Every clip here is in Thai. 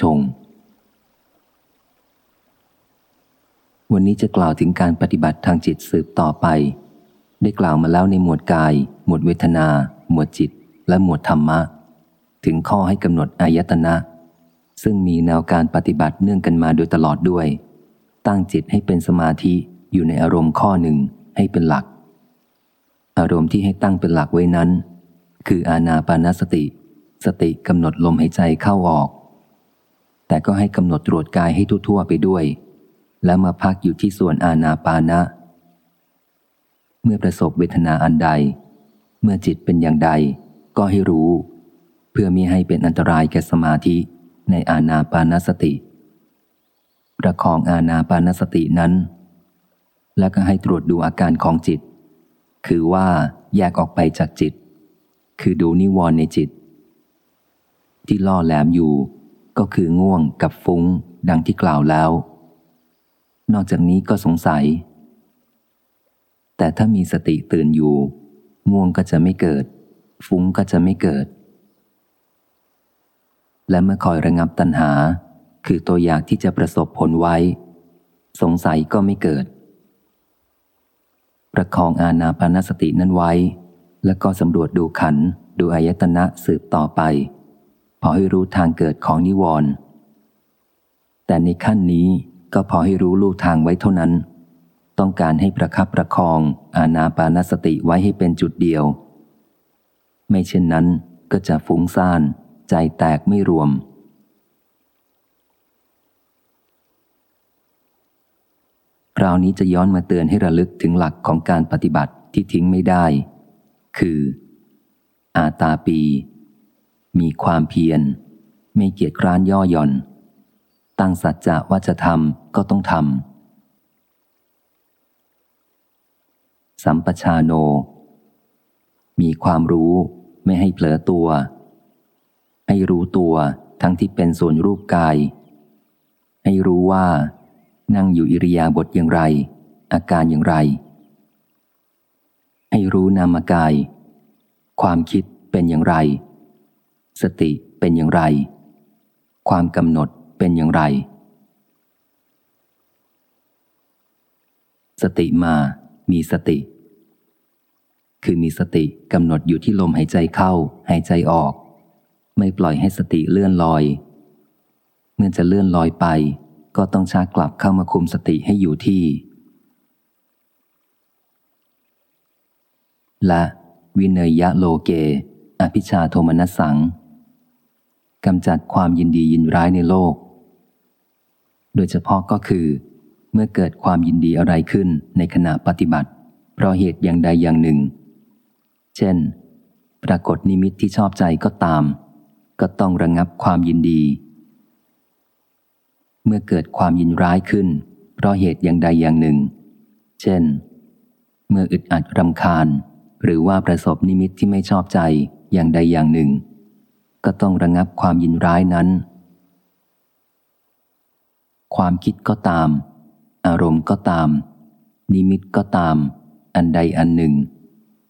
ชง วันนี้จะกล่าวถึงการปฏิบัติทางจิตสืบต่อไป ได้กล่าวมาแล้วในหมวดกาย หมวดเวทนา หมวดจิต และหมวดธรรมะ ถึงข้อให้กำหนดอายตนะ ซึ่งมีแนวการปฏิบัติเนื่องกันมาโดยตลอดด้วย ตั้งจิตให้เป็นสมาธิอยู่ในอารมณ์ข้อหนึ่งให้เป็นหลัก อารมณ์ที่ให้ตั้งเป็นหลักไว้นั้น คืออาณาปานสติ สติกำหนดลมหายใจเข้าออก แต่ก็ให้กำหนดตรวจกายให้ทั่วๆไปด้วย แล้วมาพักอยู่ที่ส่วนอาณาปานะ เมื่อประสบเวทนาอันใด เมื่อจิตเป็นอย่างใด ก็ให้รู้ เพื่อมีให้เป็นอันตรายแก่สมาธิในอาณาปานสติ ประคองอาณาปานสตินั้น แล้วก็ให้ตรวจดูอาการของจิต คือว่าแยกออกไปจากจิต คือดูนิวรณ์ในจิต ที่ล่อแหลมอยู่ ก็คือง่วงกับฟุ้ง ดังที่กล่าวแล้ว นอกจากนี้ก็สงสัย แต่ถ้ามีสติตื่นอยู่ ง่วงก็จะไม่เกิด ฟุ้งก็จะไม่เกิด และเมื่อคอยระงับตัณหา คือตัวอยากที่จะประสบผลไว้ สงสัยก็ไม่เกิด ประคองอาณาปานสตินั้นไว้ แล้วก็สำรวจดูขันดูอายตนะสืบต่อไป พอให้รู้ทางเกิดของนิวรณ์แต่ในขั้นนี้ก็พอให้รู้ลู่ทางไว้เท่านั้น ต้องการให้ประคับประคองอาณาปานสติไว้ให้เป็นจุดเดียว ไม่เช่นนั้นก็จะฟุ้งซ่าน ใจแตกไม่รวม คราวนี้จะย้อนมาเตือนให้ระลึกถึงหลักของการปฏิบัติที่ทิ้งไม่ได้ คือ อาตาปี มีความเพียร ไม่เกียจคร้านย่อหย่อน ตั้งสัจจะว่าจะทำก็ต้องทำ สัมปชาโน มีความรู้ไม่ให้เผลอตัว ให้รู้ตัวทั้งที่เป็นส่วนรูปกาย ให้รู้ว่า นั่งอยู่อิริยาบถอย่างไร อาการอย่างไร ให้รู้นามกาย ความคิดเป็นอย่างไร สติเป็นอย่างไร ความกำหนดเป็นอย่างไร สติมา มีสติ คือมีสติกำหนดอยู่ที่ลมหายใจเข้า หายใจออก ไม่ปล่อยให้สติเลื่อนลอย เมื่อจะเลื่อนลอยไป ก็ต้องชากลับเข้ามาคุมสติให้อยู่ที่ และวินเนยยะโลเก อภิชาโทมนัสสัง กำจัดความยินดียินร้ายในโลก โดยเฉพาะก็คือ เมื่อเกิดความยินดีอะไรขึ้นในขณะปฏิบัติ เพราะเหตุอย่างใดอย่างหนึ่ง เช่น ปรากฏนิมิตที่ชอบใจก็ตาม ก็ต้องระงงับความยินดี เมื่อเกิดความยินร้ายขึ้น เพราะเหตุอย่างใดอย่างหนึ่ง เช่น เมื่ออึดอัดรำคาญ หรือว่าประสบนิมิตที่ไม่ชอบใจอย่างใดอย่างหนึ่ง ก็ต้องระงับความยินร้ายนั้น ความคิดก็ตาม อารมณ์ก็ตาม นิมิตก็ตาม อันใดอันหนึ่ง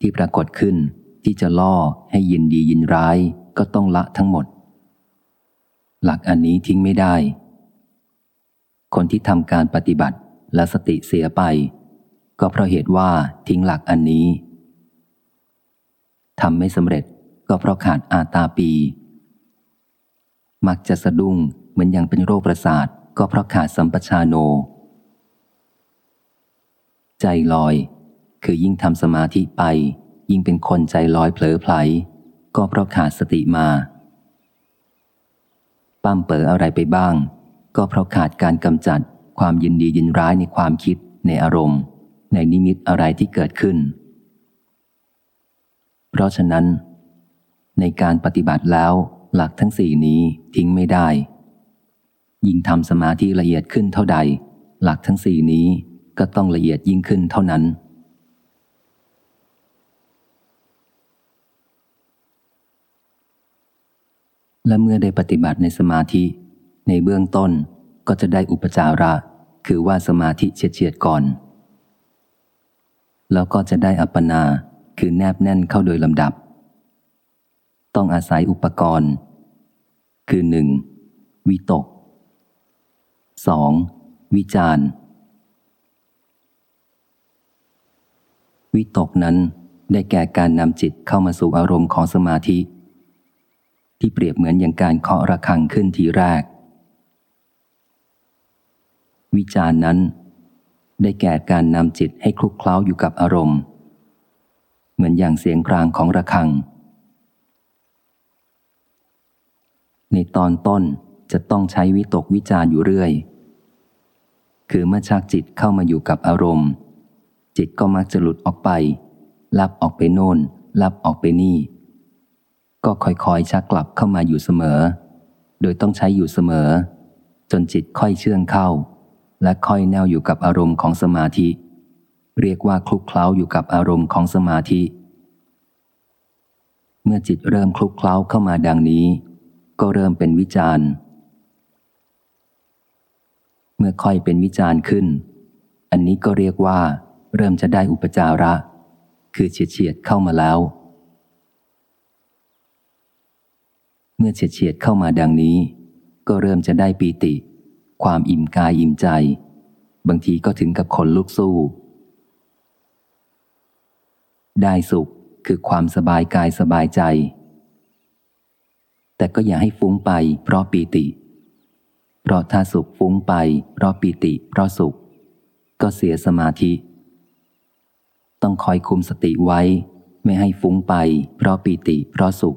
ที่ปรากฏขึ้นที่จะล่อให้ยินดียินร้ายก็ต้องละทั้งหมด หลักอันนี้ทิ้งไม่ได้ คนที่ทำการปฏิบัติและสติเสียไป ก็เพราะเหตุว่าทิ้งหลักอันนี้ทำไม่สำเร็จก็เพราะขาดอาตาปี มักจะสะดุ้งเหมือนอย่างเป็นโรคประสาทก็เพราะขาดสัมปชาโน ใจลอย คือยิ่งทำสมาธิไป ยิ่งเป็นคนใจลอยเผลอไผล ก็เพราะขาดสติมาปั้มเป๋ออะไรไปบ้าง ก็เพราะขาดการกำจัดความยินดียินร้ายในความคิด ในอารมณ์ ในนิมิตอะไรที่เกิดขึ้น เพราะฉะนั้น ในการปฏิบัติแล้ว หลักทั้งสี่นี้ทิ้งไม่ได้ ยิ่งทำสมาธิละเอียดขึ้นเท่าใด หลักทั้งสี่นี้ก็ต้องละเอียดยิ่งขึ้นเท่านั้น และเมื่อได้ปฏิบัติในสมาธิ ในเบื้องต้นก็จะได้อุปจาระ คือว่าสมาธิเฉียดเฉียดก่อน แล้วก็จะได้อัปปนา คือแนบแน่นเข้าโดยลำดับ ต้องอาศัยอุปกรณ์ คือหนึ่งวิตก 2. วิจารวิตกนั้นได้แก่การนำจิตเข้ามาสู่อารมณ์ของสมาธิ ที่เปรียบเหมือนอย่างการเคาะระฆังขึ้นทีแรก วิจารนั้น ได้แก่การนำจิตให้คลุกเคล้าอยู่กับอารมณ์ เหมือนอย่างเสียงกลางของระฆัง ในตอนต้นจะต้องใช้วิตกวิจารอยู่เรื่อย คือเมื่อชักจิตเข้ามาอยู่กับอารมณ์ จิตก็มักจะหลุดออกไป ลับออกไปโน่น ลับออกไปนี่ ก็ค่อยๆชักกลับเข้ามาอยู่เสมอ โดยต้องใช้อยู่เสมอ จนจิตค่อยเชื่องเข้า และค่อยแนวอยู่กับอารมณ์ของสมาธิ เรียกว่าคลุกเคล้าอยู่กับอารมณ์ของสมาธิ เมื่อจิตเริ่มคลุกเคล้าเข้ามาดังนี้ ก็เริ่มเป็นวิจารณ์ เมื่อค่อยเป็นวิจารณ์ขึ้น อันนี้ก็เรียกว่า เริ่มจะได้อุปจาระ คือเฉียดเฉียดเข้ามาแล้ว เมื่อเฉียดเฉียดเข้ามาดังนี้ ก็เริ่มจะได้ปีติ ความอิ่มกายอิ่มใจ บางทีก็ถึงกับขนลุกสู้ ได้สุขคือความสบายกายสบายใจ แต่ก็อย่าให้ฟุ้งไป เพราะปีติ เพราะถ้าสุขฟุ้งไป เพราะปิติ เพราะสุข ก็เสียสมาธิ ต้องคอยคุมสติไว้ ไม่ให้ฟุ้งไป เพราะปิติ เพราะสุข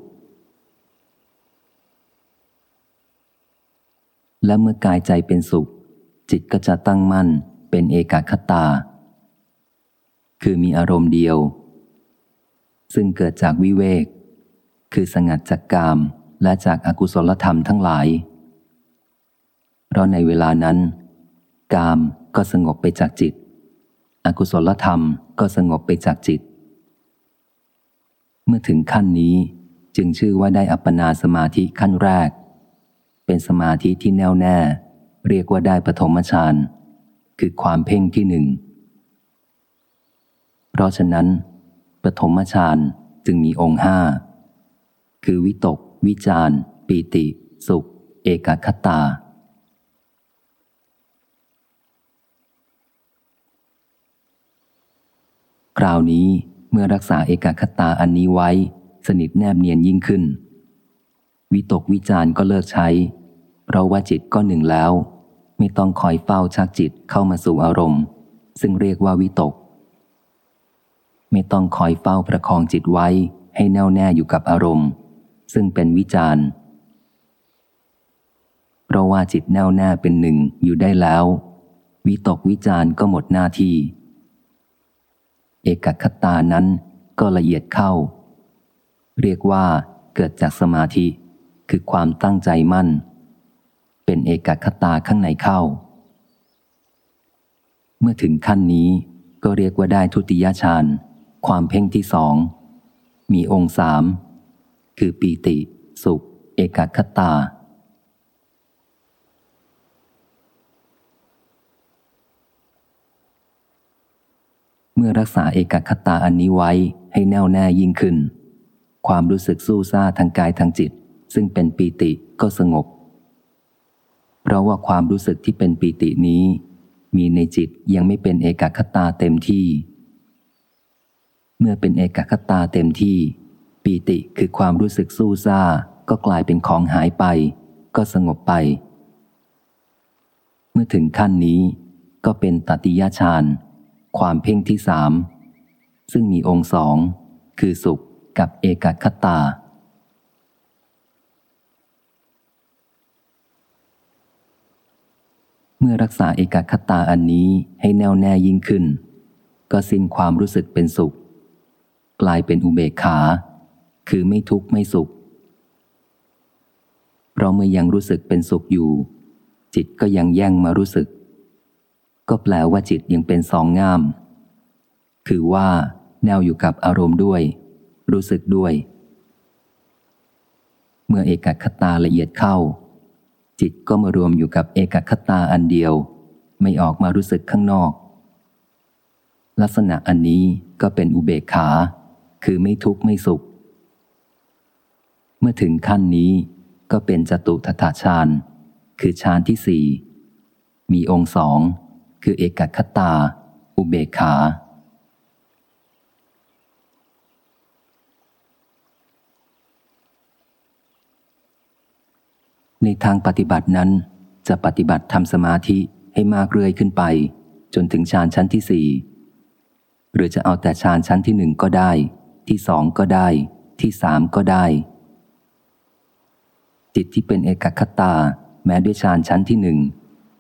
และเมื่อกายใจเป็นสุข จิตก็จะตั้งมั่นเป็นเอกคตา คือมีอารมณ์เดียว ซึ่งเกิดจากวิเวก คือสงัดจากกาม และจากอากุศลธรรมทั้งหลาย เพราะในเวลานั้น กามก็สงบไปจากจิต อกุศลธรรมก็สงบไปจากจิต เมื่อถึงขั้นนี้จึงชื่อว่าได้อัปปนาสมาธิขั้นแรก เป็นสมาธิที่แน่วแน่ เรียกว่าได้ปฐมฌานคือความเพ่งที่หนึ่ง เพราะฉะนั้นปฐมฌานจึงมีองค์ห้า คือวิตก วิจารปีติ สุข เอกคตา คราวนี้เมื่อรักษาเอกคตาอันนี้ไว้ สนิทแนบเนียนยิ่งขึ้น วิตกวิจารก็เลิกใช้ เพราะว่าจิตก็หนึ่งแล้ว ไม่ต้องคอยเฝ้าชักจิตเข้ามาสู่อารมณ์ ซึ่งเรียกว่าวิตก ไม่ต้องคอยเฝ้าประคองจิตไว้ให้แน่วแน่อยู่กับอารมณ์ ซึ่งเป็นวิจารเพราะว่าจิตแน่วแน่เป็นหนึ่งอยู่ได้แล้ว วิตกวิจารก็หมดหน้าที่ เอกคตานั้นก็ละเอียดเข้า เรียกว่าเกิดจากสมาธิคือความตั้งใจมั่น เป็นเอกคตาข้างในเข้า เมื่อถึงขั้นนี้ก็เรียกว่าได้ทุติยฌานความเพ่งที่สอง มีองค์สาม คือปีติ สุข เอกคตา เมื่อรักษาเอกคตาอันนี้ไว้ให้แน่วแน่ยิ่งขึ้น ความรู้สึกสู้ซาทางกายทางจิต ซึ่งเป็นปีติก็สงบ เพราะว่าความรู้สึกที่เป็นปีตินี้ มีในจิตยังไม่เป็นเอกคตาเต็มที่ เมื่อเป็นเอกคตาเต็มที่ ปีติคือความรู้สึกสู้ซาก็กลายเป็นของหายไป ก็สงบไป เมื่อถึงขั้นนี้ก็เป็นตติยฌาน ความเพ่งที่สาม ซึ่งมีองค์สอง คือสุขกับเอกคตาเมื่อรักษาเอกคตาอันนี้ให้แน่วแน่ยิ่งขึ้น ก็สิ้นความรู้สึกเป็นสุข กลายเป็นอุเบกขา คือไม่ทุกข์ไม่สุข เพราะเมื่อยังรู้สึกเป็นสุขอยู่ จิตก็ยังแย่งมารู้สึก ก็แปลว่าจิตยังเป็นสองงาม คือว่าแนวอยู่กับอารมณ์ด้วย รู้สึกด้วย เมื่อเอกคตาละเอียดเข้า จิตก็มารวมอยู่กับเอกคตาอันเดียว ไม่ออกมารู้สึกข้างนอก ลักษณะอันนี้ก็เป็นอุเบกขา คือไม่ทุกข์ไม่สุข เมื่อถึงขั้นนี้ก็เป็นจตุทัตฌานคือฌานที่สี่มีองค์สองคือเอกคตา อุเบกขา ในทางปฏิบัตินั้นจะปฏิบัติทำสมาธิให้มากเรื่อยขึ้นไป จนถึงฌานชั้นที่สี่หรือจะเอาแต่ฌานชั้นที่หนึ่งก็ได้ ที่สองก็ได้ ที่สามก็ได้ จิตที่เป็นเอกคตา แม้ด้วยฌานชั้นที่หนึ่ง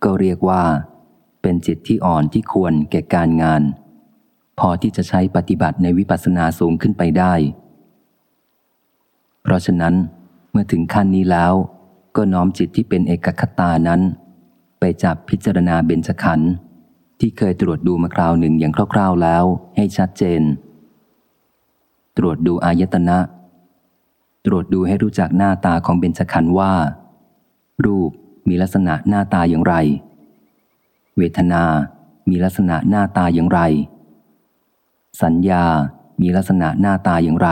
ก็เรียกว่า เป็นจิตที่อ่อนที่ควรแก่การงาน พอที่จะใช้ปฏิบัติในวิปัสสนาสูงขึ้นไปได้ เพราะฉะนั้น เมื่อถึงขั้นนี้แล้ว ก็น้อมจิตที่เป็นเอกคตานั้น ไปจับพิจารณาเบญจขันธ์ที่เคยตรวจดูมาคราวหนึ่งอย่างคร่าวๆแล้วให้ชัดเจน ตรวจดูอายตนะ รวจดูให้รู้จักหน้าตาของเบญจขันธ์ว่า รูปมีลักษณะหน้าตาอย่างไร เวทนา มีลักษณะหน้าตาอย่างไร สัญญา มีลักษณะหน้าตาอย่างไร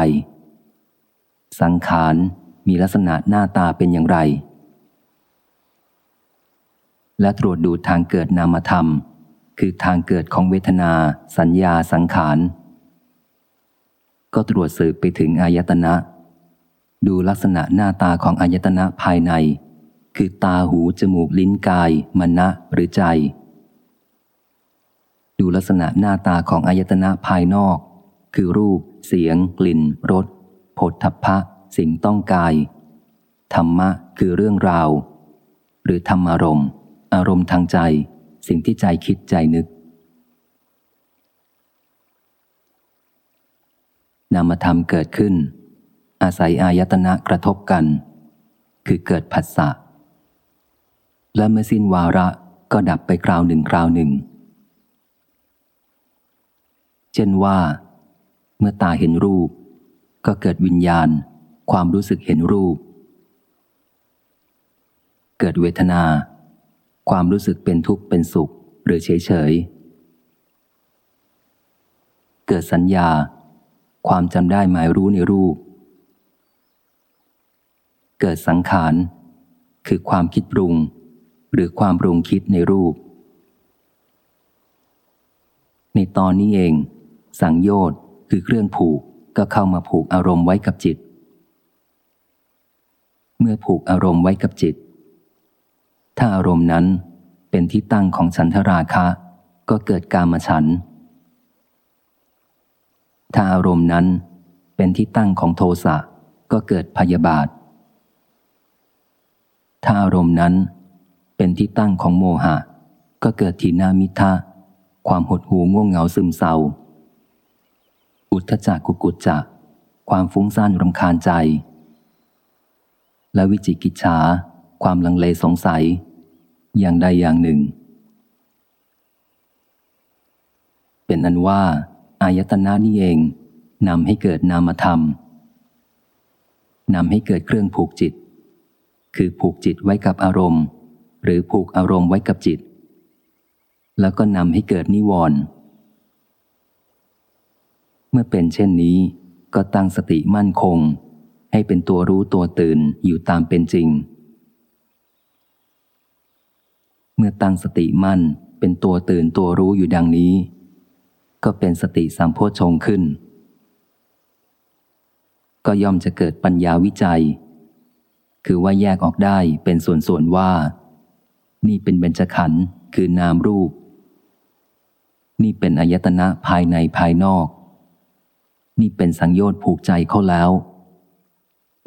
สังขาร มีลักษณะหน้าตาเป็นอย่างไร และตรวจดูทางเกิดนามธรรม คือทางเกิดของเวทนา สัญญา สังขาร ก็ตรวจสืบไปถึงอายตนะ ดูลักษณะหน้าตาของอายตนะภายใน คือตาหูจมูกลิ้นกายมณะหรือใจ ดูลักษณะหน้าตาของอายตนะภายนอก คือรูป เสียง กลิ่นรสผลทัพพะ สิ่งต้องกาย ธรรมะคือเรื่องราว หรือธรรมารมณ์ อารมณ์ทางใจ สิ่งที่ใจคิดใจนึก นามธรรมเกิดขึ้น อาศัยอายตนะกระทบกัน คือเกิดผัสสะ และเมื่อสิ้นวาระก็ดับไปคราวหนึ่งคราวหนึ่ง เช่นว่า เมื่อตาเห็นรูป ก็เกิดวิญญาณ ความรู้สึกเห็นรูป เกิดเวทนา ความรู้สึกเป็นทุกข์เป็นสุข หรือเฉยเฉยเกิดสัญญา ความจำได้หมายรู้ในรูป เกิดสังขาร คือความคิดปรุง หรือความปรุงคิดในรูป ในตอนนี้เอง สังโยชน์คือเครื่องผูกก็เข้ามาผูกอารมณ์ไว้กับจิต เมื่อผูกอารมณ์ไว้กับจิต ถ้าอารมณ์นั้นเป็นที่ตั้งของฉันทราคะ ก็เกิดกามฉัน ถ้าอารมณ์นั้นเป็นที่ตั้งของโทสะก็เกิดพยาบาท ถ้าอารมณ์นั้นเป็นที่ตั้งของโมหะ ก็เกิดทีนามิทะความหดหูง่วงเหงาซึมเศร้า อุทธจักกุกุจจะ ความฟุ้งซ่านรำคาญใจ และวิจิกิจฉา ความลังเลสงสัย อย่างใดอย่างหนึ่ง เป็นอันว่า อายตนะนี่เองนำให้เกิดนามธรรมนำให้เกิดเครื่องผูกจิต คือผูกจิตไว้กับอารมณ์ หรือผูกอารมณ์ไว้กับจิต แล้วก็นำให้เกิดนิวรณ์เมื่อเป็นเช่นนี้ก็ตั้งสติมั่นคง ให้เป็นตัวรู้ตัวตื่นอยู่ตามเป็นจริง เมื่อตั้งสติมั่นเป็นตัวตื่นตัวรู้อยู่ดังนี้ ก็เป็นสติสัมโพชงขึ้น ก็ย่อมจะเกิดปัญญาวิจัย คือว่าแยกออกได้เป็นส่วนๆว่า นี่เป็นเบญจขันธ์คือนามรูป นี่เป็นอายตนะภายในภายนอก นี่เป็นสังโยชน์ผูกใจเขาแล้ว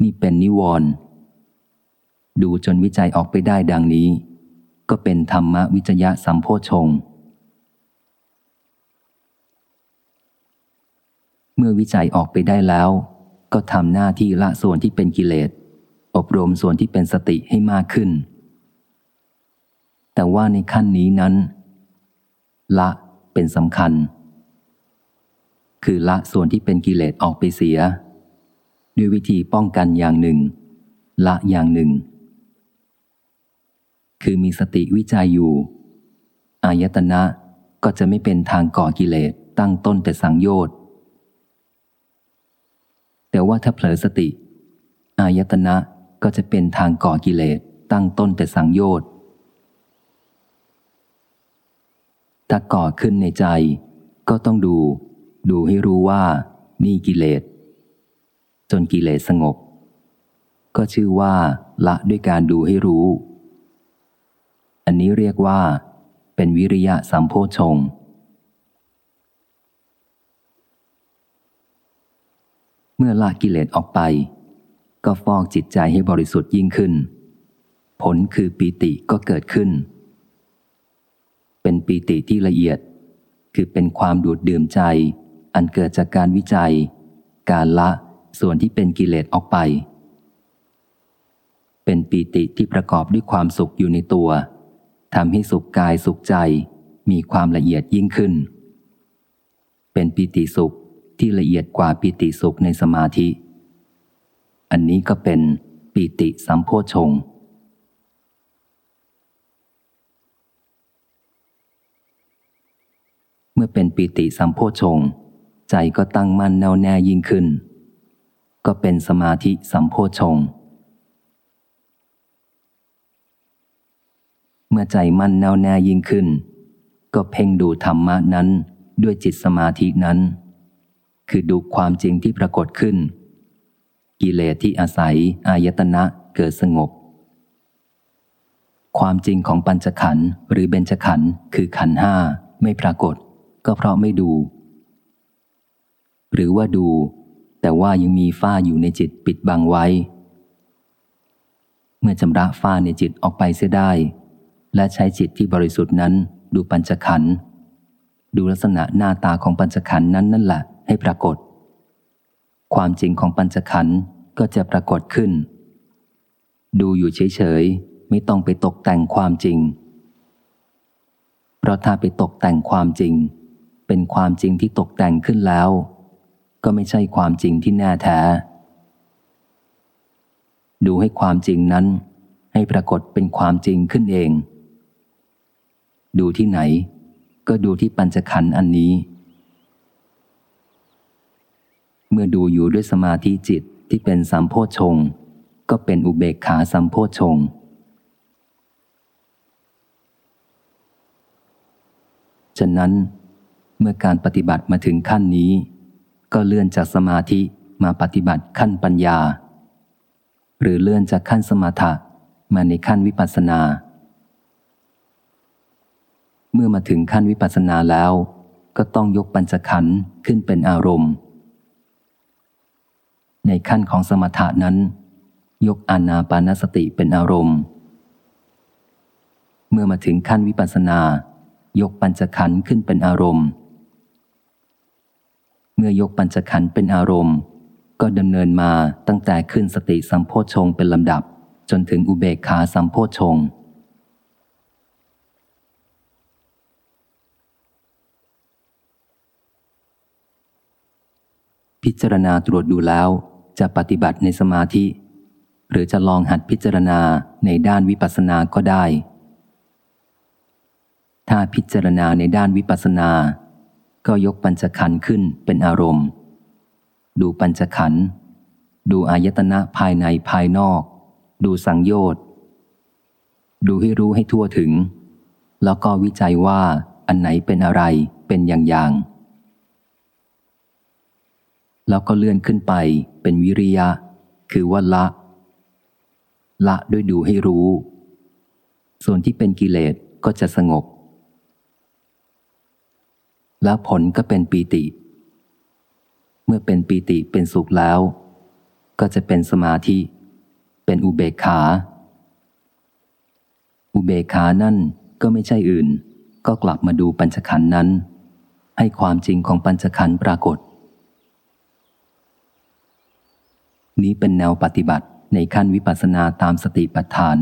นี่เป็นนิวรณ์ดูจนวิจัยออกไปได้ดังนี้ ก็เป็นธรรมวิจยะสัมโพชงเมื่อวิจัยออกไปได้แล้ว ก็ทำหน้าที่ละส่วนที่เป็นกิเลส อบรมส่วนที่เป็นสติให้มากขึ้น แต่ว่าในขั้นนี้นั้น ละเป็นสำคัญ คือละส่วนที่เป็นกิเลสออกไปเสีย ด้วยวิธีป้องกันอย่างหนึ่ง ละอย่างหนึ่ง คือมีสติวิจัยอยู่ อายตนะก็จะไม่เป็นทางก่อกิเลสตั้งต้นแต่สังโยชน์แต่ว่าถ้าเผลอสติ อายตนะ ก็จะเป็นทางก่อกิเลสตั้งต้นแต่สังโยชน์ถ้าก่อขึ้นในใจ ก็ต้องดู ดูให้รู้ว่านี่กิเลส จนกิเลสสงบ ก็ชื่อว่าละด้วยการดูให้รู้ อันนี้เรียกว่า เป็นวิริยะสัมโพชงเมื่อละกิเลสออกไป ก็ฟอกจิตใจให้บริสุทธิ์ยิ่งขึ้น ผลคือปีติก็เกิดขึ้น เป็นปีติที่ละเอียด คือเป็นความดูดดื่มใจ อันเกิดจากการวิจัย การละส่วนที่เป็นกิเลสออกไป เป็นปีติที่ประกอบด้วยความสุขอยู่ในตัวทำให้สุขกายสุขใจมีความละเอียดยิ่งขึ้น เป็นปีติสุขที่ละเอียดกว่าปีติสุขในสมาธิ อันนี้ก็เป็นปีติสัมโพชง เมื่อเป็นปิติสัมโพชง ใจก็ตั้งมั่นแน่วแน่ยิ่งขึ้น ก็เป็นสมาธิสัมโพชง เมื่อใจมั่นแน่วแน่ยิ่งขึ้น ก็เพ่งดูธรรมะนั้นด้วยจิตสมาธินั้น คือดูความจริงที่ปรากฏขึ้น กิเลสที่อาศัย อายตนะเกิดสงบ ความจริงของปัญจขันธ์หรือเบญจขันธ์คือขันธ์ห้าไม่ปรากฏ ก็เพราะไม่ดู หรือว่าดู แต่ว่ายังมีฝ้าอยู่ในจิตปิดบังไว้ เมื่อจำระฝ้าในจิตออกไปเสียได้ และใช้จิตที่บริสุทธิ์นั้น ดูปัญจขันธ์ดูลักษณะหน้าตาของปัญจขันธ์นั้นนั่นแหละให้ปรากฏ ความจริงของปัญจขันธ์ก็จะปรากฏขึ้น ดูอยู่เฉยๆ ไม่ต้องไปตกแต่งความจริง เพราะถ้าไปตกแต่งความจริง เป็นความจริงที่ตกแต่งขึ้นแล้ว ก็ไม่ใช่ความจริงที่แน่แท้ ดูให้ความจริงนั้น ให้ปรากฏเป็นความจริงขึ้นเอง ดูที่ไหน ก็ดูที่ปัญจขันธ์อันนี้ เมื่อดูอยู่ด้วยสมาธิจิตที่เป็นสัมโพชง ก็เป็นอุเบกขาสัมโพชงฉะนั้นเมื่อการปฏิบัติมาถึงขั้นนี้ ก็เลื่อนจากสมาธิมาปฏิบัติขั้นปัญญา หรือเลื่อนจากขั้นสมถะมาในขั้นวิปัสสนา เมื่อมาถึงขั้นวิปัสสนาแล้ว ก็ต้องยกปัญจขันธ์ขึ้นเป็นอารมณ์ ในขั้นของสมถะนั้น ยกอานาปานสติเป็นอารมณ์ เมื่อมาถึงขั้นวิปัสสนา ยกปัญจขันธ์ขึ้นเป็นอารมณ์ เมื่อยกปัญจขันธ์เป็นอารมณ์ ก็ดำเนินมาตั้งแต่ขึ้นสติสัมโพชงเป็นลำดับ จนถึงอุเบกขาสัมโพชงพิจารณาตรวจดูแล้ว จะปฏิบัติในสมาธิ หรือจะลองหัดพิจารณาในด้านวิปัสสนาก็ได้ ถ้าพิจารณาในด้านวิปัสสนา ก็ยกปัญจขันธ์ขึ้นเป็นอารมณ์ ดูปัญจขันธ์ดูอายตนะภายในภายนอก ดูสังโยชน์ดูให้รู้ให้ทั่วถึง แล้วก็วิจัยว่าอันไหนเป็นอะไรเป็นอย่างอย่าง แล้วก็เลื่อนขึ้นไปเป็นวิริยะ คือว่าละ ละด้วยดูให้รู้ ส่วนที่เป็นกิเลสก็จะสงบ แล้วผลก็เป็นปีติ เมื่อเป็นปีติเป็นสุขแล้ว ก็จะเป็นสมาธิ เป็นอุเบกขา อุเบกขานั่นก็ไม่ใช่อื่น ก็กลับมาดูปัญจขันธ์นั้น ให้ความจริงของปัญจขันธ์ปรากฏ นี้เป็นแนวปฏิบัติในขั้นวิปัสสนาตามสติปัฏฐาน